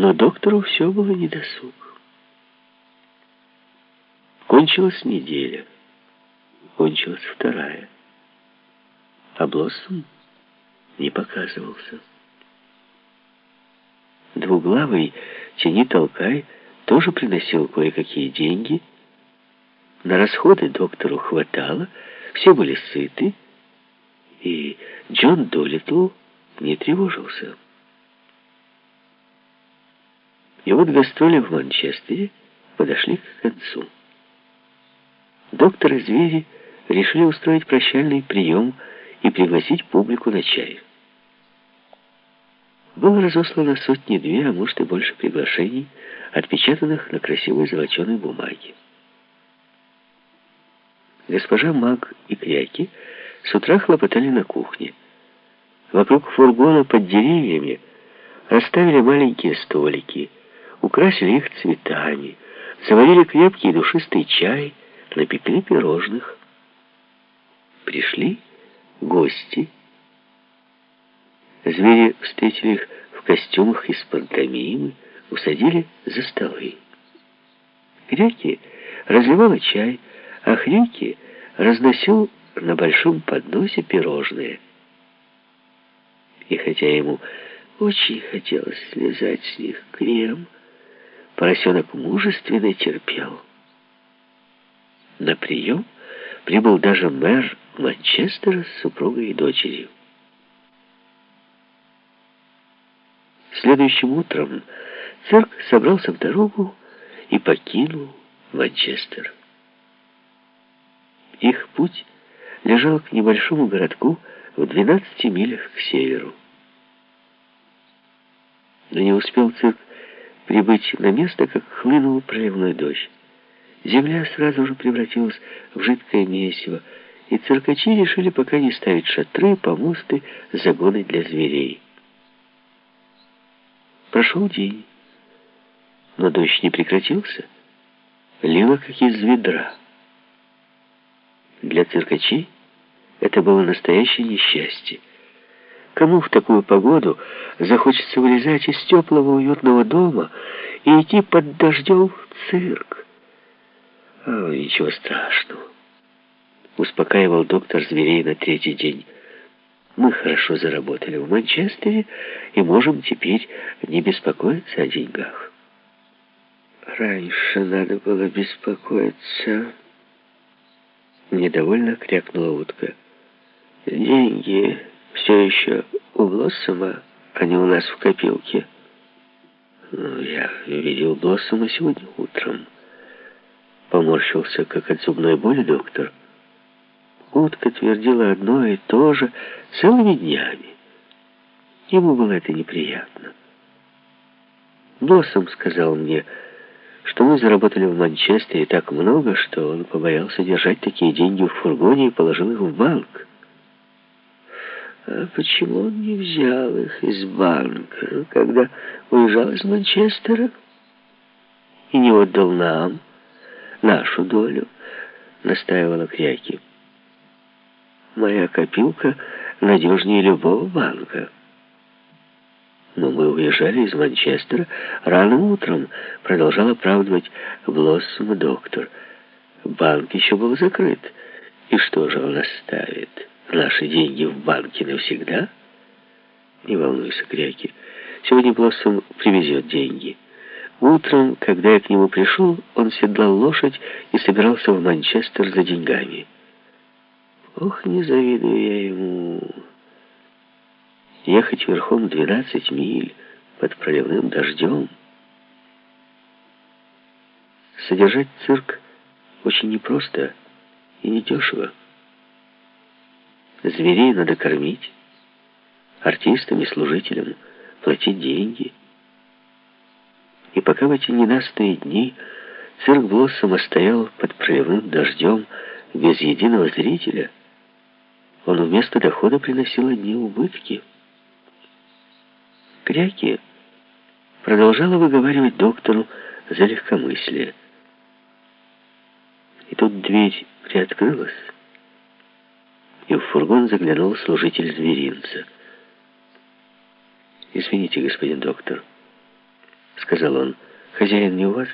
Но доктору все было недосуг. Кончилась неделя. Кончилась вторая. А Блоссом не показывался. Двуглавый тени толкай тоже приносил кое-какие деньги. На расходы доктору хватало, все были сыты, и Джон Долитл не тревожился. И вот гастроли в Манчестере подошли к концу. Доктор и звери решили устроить прощальный прием и пригласить публику на чай. Было разослано сотни-две, а может и больше приглашений, отпечатанных на красивой золоченой бумаге. Госпожа Маг и Кряки с утра хлопотали на кухне. Вокруг фургона под деревьями расставили маленькие столики, украсили их цветами, заварили крепкий душистый чай, напекли пирожных. Пришли гости. Звери встретили их в костюмах из пантомимы, усадили за столы. Кряки разливала чай, а Хрюки разносил на большом подносе пирожные. И хотя ему очень хотелось слезать с них крем, поросенок мужественно терпел. На прием прибыл даже мэр Манчестера с супругой и дочерью. Следующим утром цирк собрался в дорогу и покинул Манчестер. Их путь лежал к небольшому городку в 12 милях к северу. Но не успел цирк прибыть на место, как хлынул проливной дождь. Земля сразу же превратилась в жидкое месиво, и циркачи решили пока не ставить шатры, помосты, загоны для зверей. Прошел день, но дождь не прекратился, лило как из ведра. Для циркачей это было настоящее несчастье. Кому в такую погоду захочется вылезать из теплого уютного дома и идти под дождем в цирк? О, ничего страшного. Успокаивал доктор зверей на третий день. Мы хорошо заработали в Манчестере и можем теперь не беспокоиться о деньгах. Раньше надо было беспокоиться. Недовольно крякнула утка. Деньги все еще у Блоссома, а не у нас в копилке. Ну, я видел Блоссома сегодня утром. Поморщился, как от зубной боли доктор. Утка твердила одно и то же целыми днями. Ему было это неприятно. Блоссом сказал мне, что мы заработали в Манчестере так много, что он побоялся держать такие деньги в фургоне и положил их в банк. А почему он не взял их из банка, когда уезжал из Манчестера и не отдал нам нашу долю, настаивала Кряки. Моя копилка надежнее любого банка. Но мы уезжали из Манчестера рано утром, продолжал оправдывать Блоссом доктор. Банк еще был закрыт. И что же он оставит? Наши деньги в банке навсегда? Не волнуйся, Кряки. Сегодня Блоссом привезет деньги. Утром, когда я к нему пришел, он седлал лошадь и собирался в Манчестер за деньгами. Ох, не завидую я ему. Ехать верхом 12 миль под проливным дождем. Содержать цирк очень непросто и недешево. Зверей надо кормить, артистам и служителям платить деньги. И пока в эти ненастные дни цирк Блоссома стоял под проливным дождем без единого зрителя, он вместо дохода приносил одни убытки. Кряки продолжала выговаривать доктору за легкомыслие. И тут дверь приоткрылась, и в фургон заглянул служитель зверинца. «Извините, господин доктор», сказал он. «Хозяин не у вас?»